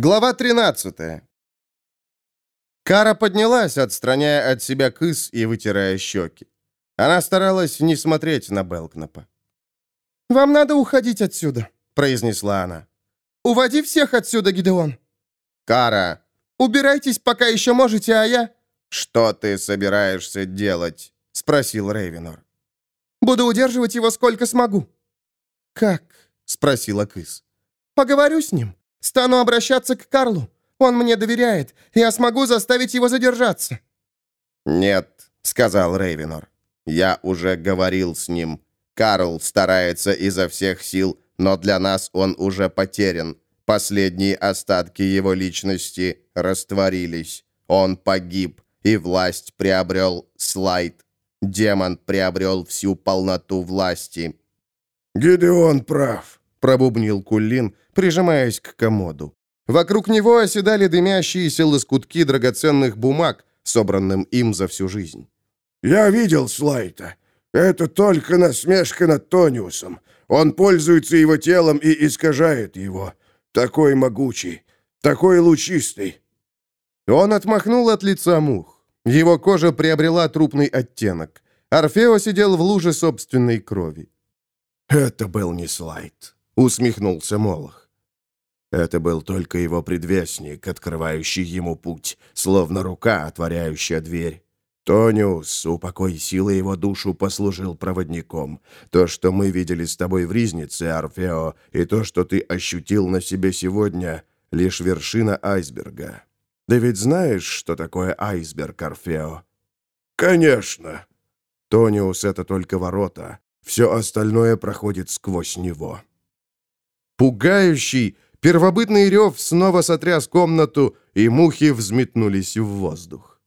Глава 13. Кара поднялась, отстраняя от себя кыс и вытирая щеки. Она старалась не смотреть на Белкнапа. «Вам надо уходить отсюда», — произнесла она. «Уводи всех отсюда, Гидеон». «Кара!» «Убирайтесь, пока еще можете, а я...» «Что ты собираешься делать?» — спросил Рейвенор. «Буду удерживать его сколько смогу». «Как?» — спросила Кыс. «Поговорю с ним. Стану обращаться к Карлу. Он мне доверяет. Я смогу заставить его задержаться». «Нет», — сказал Рейвенор. «Я уже говорил с ним. Карл старается изо всех сил, но для нас он уже потерян. Последние остатки его личности растворились. Он погиб, и власть приобрел слайд. Демон приобрел всю полноту власти». «Гидеон прав», — пробубнил Кулин, прижимаясь к комоду. Вокруг него оседали дымящиеся лоскутки драгоценных бумаг, собранным им за всю жизнь. «Я видел Слайта. Это только насмешка над Тониусом. Он пользуется его телом и искажает его. Такой могучий, такой лучистый». Он отмахнул от лица мух. Его кожа приобрела трупный оттенок. Орфео сидел в луже собственной крови. «Это был не Слайд», — усмехнулся Молох. Это был только его предвестник, открывающий ему путь, словно рука, отворяющая дверь. Тониус, упокой силы его душу, послужил проводником. То, что мы видели с тобой в Ризнице, Орфео, и то, что ты ощутил на себе сегодня, лишь вершина айсберга. Да ведь знаешь, что такое айсберг, Орфео? Конечно. Тониус — это только ворота. Все остальное проходит сквозь него. Пугающий, Первобытный рев снова сотряс комнату, и мухи взметнулись в воздух.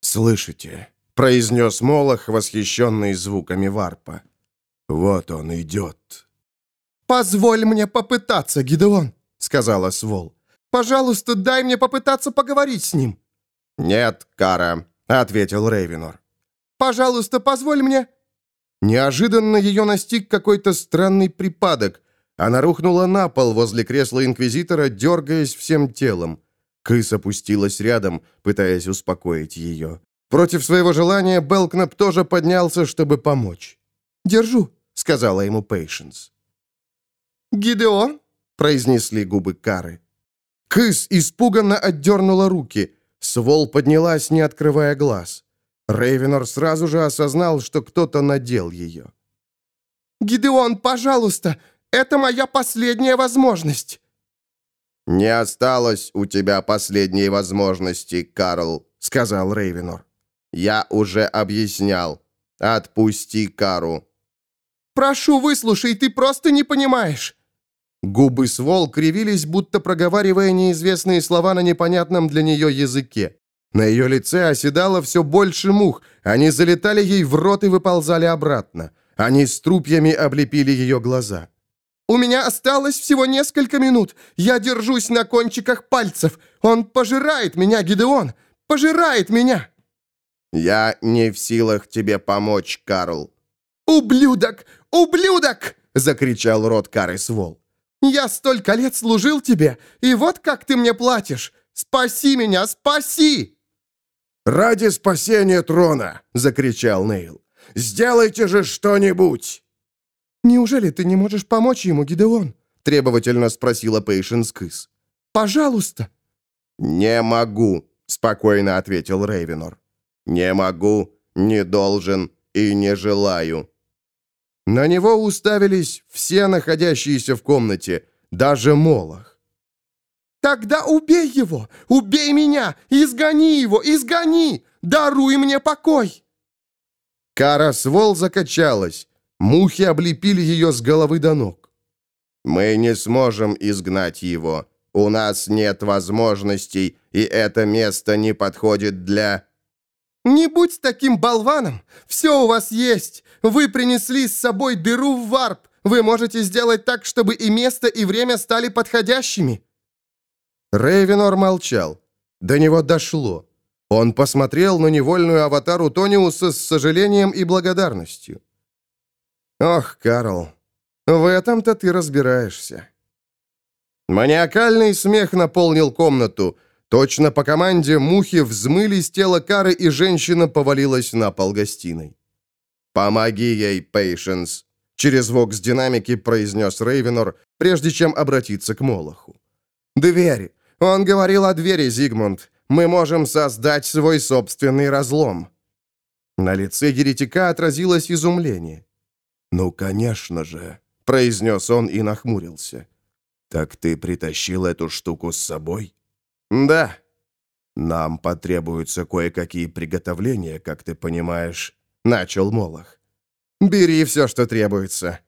«Слышите?» — произнес Молох, восхищенный звуками варпа. «Вот он идет». «Позволь мне попытаться, Гидеон», — сказала Свол. «Пожалуйста, дай мне попытаться поговорить с ним». «Нет, Кара», — ответил Рейвенор. «Пожалуйста, позволь мне...» Неожиданно ее настиг какой-то странный припадок, она рухнула на пол возле кресла инквизитора, дергаясь всем телом. Кыс опустилась рядом, пытаясь успокоить ее. Против своего желания Белкнап тоже поднялся, чтобы помочь. «Держу», — сказала ему Пейшенс. «Гидеон?» — произнесли губы Кары. Кыс испуганно отдернула руки. Свол поднялась, не открывая глаз. Рейвенор сразу же осознал, что кто-то надел ее. «Гидеон, пожалуйста, это моя последняя возможность!» «Не осталось у тебя последней возможности, Карл», — сказал Рейвенор. «Я уже объяснял. Отпусти Кару». «Прошу, выслушай, ты просто не понимаешь». Губы Свол кривились, будто проговаривая неизвестные слова на непонятном для нее языке. На ее лице оседало все больше мух. Они залетали ей в рот и выползали обратно. Они с трупьями облепили ее глаза. У меня осталось всего несколько минут. Я держусь на кончиках пальцев. Он пожирает меня, Гидеон. Пожирает меня. Я не в силах тебе помочь, Карл. Ублюдок! Ублюдок! Закричал рот Кары Свол. Я столько лет служил тебе, и вот как ты мне платишь. Спаси меня, спаси! «Ради спасения трона!» — закричал Нейл. «Сделайте же что-нибудь!» «Неужели ты не можешь помочь ему, Гидеон?» — требовательно спросила Пейшенс Кыс. «Пожалуйста». «Не могу», — спокойно ответил Рейвенор. «Не могу, не должен и не желаю». На него уставились все находящиеся в комнате, даже Молох. «Тогда убей его! Убей меня! Изгони его! Изгони! Даруй мне покой!» Кара Свол закачалась. Мухи облепили ее с головы до ног. «Мы не сможем изгнать его. У нас нет возможностей, и это место не подходит для...» «Не будь таким болваном! Все у вас есть! Вы принесли с собой дыру в варп! Вы можете сделать так, чтобы и место, и время стали подходящими!» Рейвенор молчал. До него дошло. Он посмотрел на невольную аватару Тониуса с сожалением и благодарностью. Ох, Карл, в этом-то ты разбираешься. Маниакальный смех наполнил комнату. Точно по команде мухи взмыли с тела Кары, и женщина повалилась на пол гостиной. «Помоги ей, Пейшенс», — через вокс-динамики произнес Рейвенор, прежде чем обратиться к Молоху. «Дверь! Он говорил о двери, Зигмунд. Мы можем создать свой собственный разлом». На лице еретика отразилось изумление. «Ну, конечно же», — произнес он и нахмурился. «Так ты притащил эту штуку с собой?» «Да». «Нам потребуются кое-какие приготовления, как ты понимаешь», — начал Молох. «Бери все, что требуется».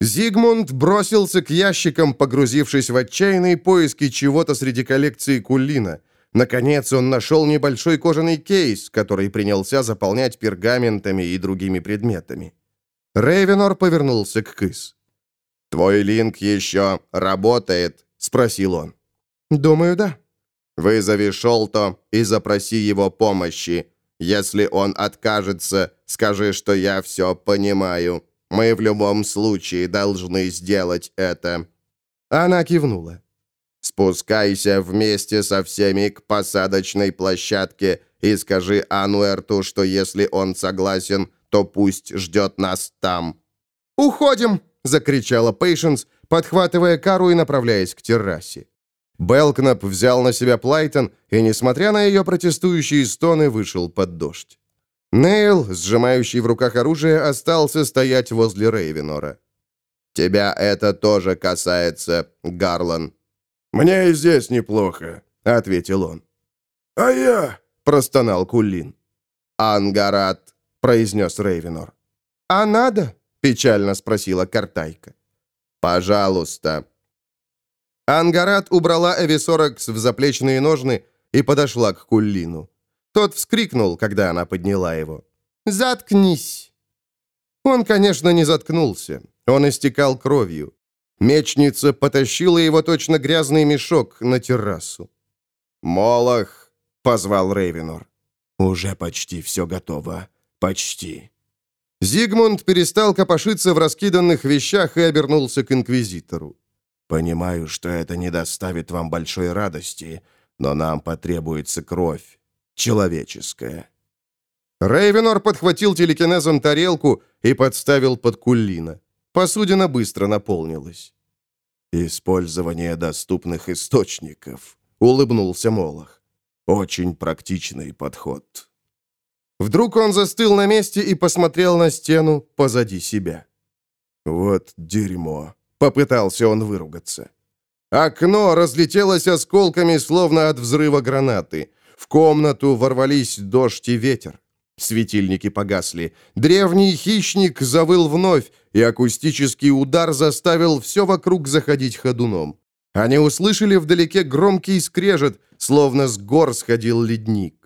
Зигмунд бросился к ящикам, погрузившись в отчаянные поиски чего-то среди коллекции Кулина. Наконец он нашел небольшой кожаный кейс, который принялся заполнять пергаментами и другими предметами. Рейвенор повернулся к Кыс. «Твой линк еще работает?» — спросил он. «Думаю, да». «Вызови Шолто и запроси его помощи. Если он откажется, скажи, что я все понимаю. Мы в любом случае должны сделать это». Она кивнула. «Спускайся вместе со всеми к посадочной площадке и скажи Ануэрту, что если он согласен, то пусть ждет нас там». «Уходим!» — закричала Пейшенс, подхватывая кару и направляясь к террасе. Белкнап взял на себя Плайтон и, несмотря на ее протестующие стоны, вышел под дождь. Нейл, сжимающий в руках оружие, остался стоять возле Рейвенора. «Тебя это тоже касается, Гарлан». «Мне и здесь неплохо», — ответил он. «А я?» — простонал Кулин. «Ангарат произнес Рейвенор. «А надо?» — печально спросила Картайка. «Пожалуйста». Ангарат убрала Эвисоракс в заплечные ножны и подошла к Куллину. Тот вскрикнул, когда она подняла его. «Заткнись!» Он, конечно, не заткнулся. Он истекал кровью. Мечница потащила его точно грязный мешок на террасу. «Молох!» — позвал Рейвенор. «Уже почти все готово. «Почти». Зигмунд перестал копошиться в раскиданных вещах и обернулся к инквизитору. «Понимаю, что это не доставит вам большой радости, но нам потребуется кровь. Человеческая». Рейвенор подхватил телекинезом тарелку и подставил под кулина. Посудина быстро наполнилась. «Использование доступных источников», — улыбнулся Молох. «Очень практичный подход». Вдруг он застыл на месте и посмотрел на стену позади себя. «Вот дерьмо!» — попытался он выругаться. Окно разлетелось осколками, словно от взрыва гранаты. В комнату ворвались дождь и ветер. Светильники погасли. Древний хищник завыл вновь, и акустический удар заставил все вокруг заходить ходуном. Они услышали вдалеке громкий скрежет, словно с гор сходил ледник.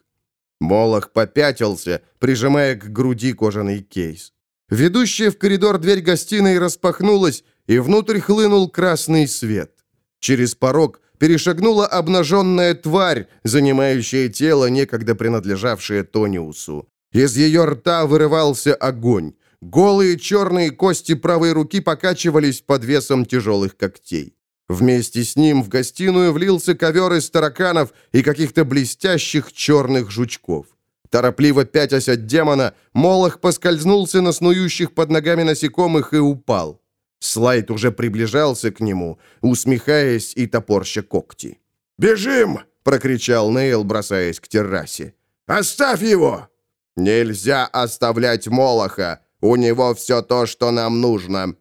Молох попятился, прижимая к груди кожаный кейс. Ведущая в коридор дверь гостиной распахнулась, и внутрь хлынул красный свет. Через порог перешагнула обнаженная тварь, занимающая тело, некогда принадлежавшее Тониусу. Из ее рта вырывался огонь. Голые черные кости правой руки покачивались под весом тяжелых когтей. Вместе с ним в гостиную влился ковер из тараканов и каких-то блестящих черных жучков. Торопливо пятясь от демона, Молох поскользнулся на снующих под ногами насекомых и упал. Слайд уже приближался к нему, усмехаясь и топорща когти. «Бежим!» — прокричал Нейл, бросаясь к террасе. «Оставь его!» «Нельзя оставлять Молоха! У него все то, что нам нужно!»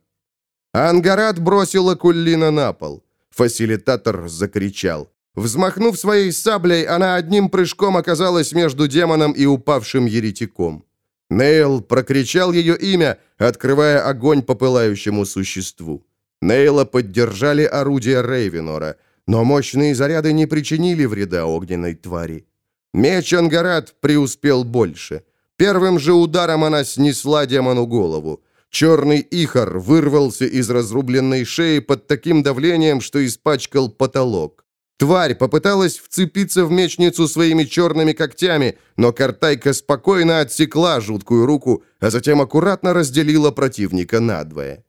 Ангарат бросила Куллина на пол. Фасилитатор закричал. Взмахнув своей саблей, она одним прыжком оказалась между демоном и упавшим еретиком. Нейл прокричал ее имя, открывая огонь по пылающему существу. Нейла поддержали орудия Рейвенора, но мощные заряды не причинили вреда огненной твари. Меч Ангарат преуспел больше. Первым же ударом она снесла демону голову. Черный ихор вырвался из разрубленной шеи под таким давлением, что испачкал потолок. Тварь попыталась вцепиться в мечницу своими черными когтями, но Картайка спокойно отсекла жуткую руку, а затем аккуратно разделила противника надвое.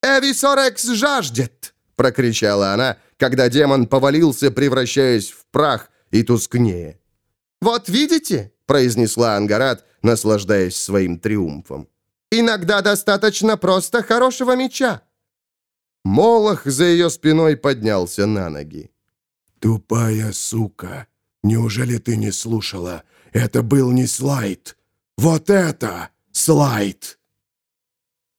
«Эвисорекс жаждет!» — прокричала она, когда демон повалился, превращаясь в прах и тускнее. «Вот видите?» — произнесла Ангарат, наслаждаясь своим триумфом. «Иногда достаточно просто хорошего меча». Молох за ее спиной поднялся на ноги. «Тупая сука! Неужели ты не слушала? Это был не слайд! Вот это слайд!»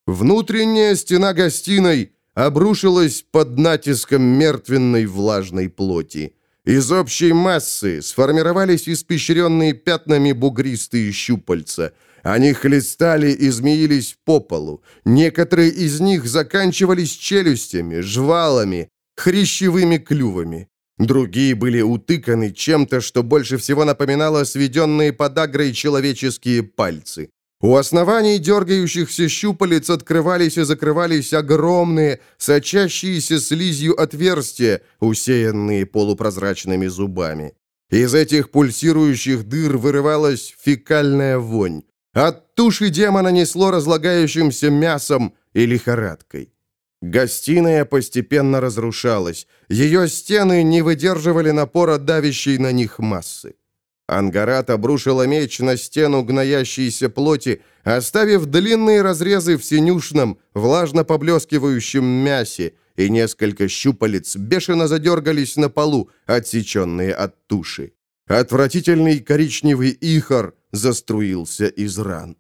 Внутренняя стена гостиной обрушилась под натиском мертвенной влажной плоти. Из общей массы сформировались испещренные пятнами бугристые щупальца. Они хлестали и змеились по полу. Некоторые из них заканчивались челюстями, жвалами, хрящевыми клювами. Другие были утыканы чем-то, что больше всего напоминало сведенные подагрой человеческие пальцы. У оснований дергающихся щупалец открывались и закрывались огромные, сочащиеся слизью отверстия, усеянные полупрозрачными зубами. Из этих пульсирующих дыр вырывалась фекальная вонь. От туши демона несло разлагающимся мясом и лихорадкой. Гостиная постепенно разрушалась. Ее стены не выдерживали напора давящей на них массы. Ангарат обрушила меч на стену гноящейся плоти, оставив длинные разрезы в синюшном, влажно поблескивающем мясе, и несколько щупалец бешено задергались на полу, отсеченные от туши. Отвратительный коричневый ихор заструился из ран.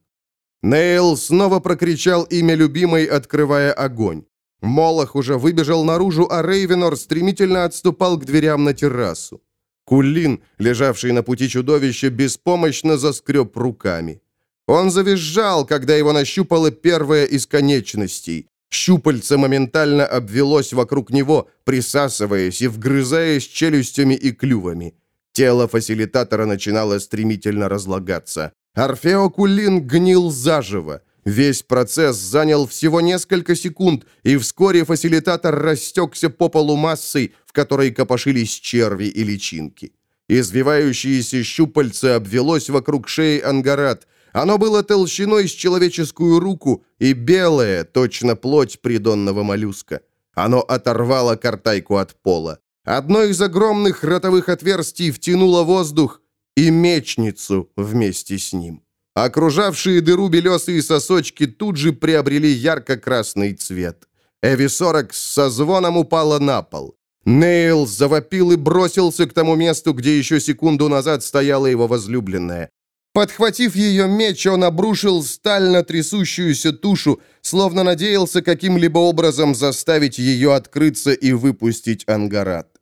Нейл снова прокричал имя любимой, открывая огонь. Молох уже выбежал наружу, а Рейвенор стремительно отступал к дверям на террасу. Кулин, лежавший на пути чудовища, беспомощно заскреб руками. Он завизжал, когда его нащупало первое из конечностей. Щупальце моментально обвелось вокруг него, присасываясь и вгрызаясь челюстями и клювами. Тело фасилитатора начинало стремительно разлагаться. Орфео Кулин гнил заживо. Весь процесс занял всего несколько секунд, и вскоре фасилитатор растекся по полу массой, в которой копошились черви и личинки. Извивающееся щупальце обвелось вокруг шеи ангарат. Оно было толщиной с человеческую руку и белое, точно плоть придонного моллюска. Оно оторвало картайку от пола. Одно из огромных ротовых отверстий втянуло воздух и мечницу вместе с ним. Окружавшие дыру белесые сосочки тут же приобрели ярко-красный цвет. Эвисоракс со звоном упала на пол. Нейл завопил и бросился к тому месту, где еще секунду назад стояла его возлюбленная. Подхватив ее меч, он обрушил сталь на трясущуюся тушу, словно надеялся каким-либо образом заставить ее открыться и выпустить ангарат.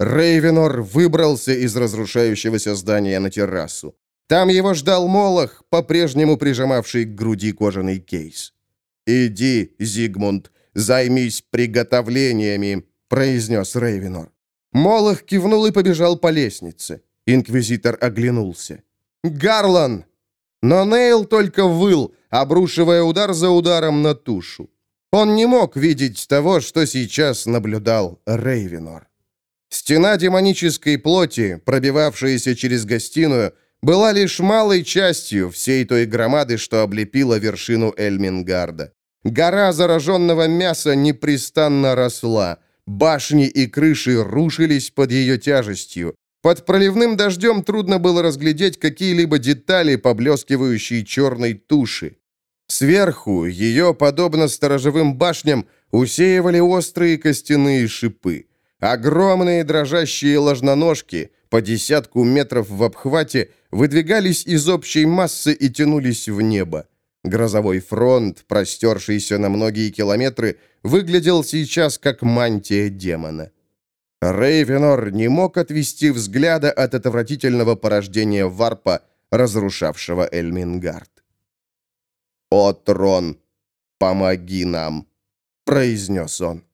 Рейвенор выбрался из разрушающегося здания на террасу. Там его ждал Молох, по-прежнему прижимавший к груди кожаный кейс. «Иди, Зигмунд, займись приготовлениями», — произнес Рейвенор. Молох кивнул и побежал по лестнице. Инквизитор оглянулся. «Гарлан!» Но Нейл только выл, обрушивая удар за ударом на тушу. Он не мог видеть того, что сейчас наблюдал Рейвенор. Стена демонической плоти, пробивавшаяся через гостиную, была лишь малой частью всей той громады, что облепила вершину Эльмингарда. Гора зараженного мяса непрестанно росла, башни и крыши рушились под ее тяжестью. Под проливным дождем трудно было разглядеть какие-либо детали, поблескивающие черной туши. Сверху ее, подобно сторожевым башням, усеивали острые костяные шипы. Огромные дрожащие ложноножки, по десятку метров в обхвате, выдвигались из общей массы и тянулись в небо. Грозовой фронт, простершийся на многие километры, выглядел сейчас как мантия демона. Рейвенор не мог отвести взгляда от отвратительного порождения варпа, разрушавшего Эльмингард. «О, трон, помоги нам!» — произнес он.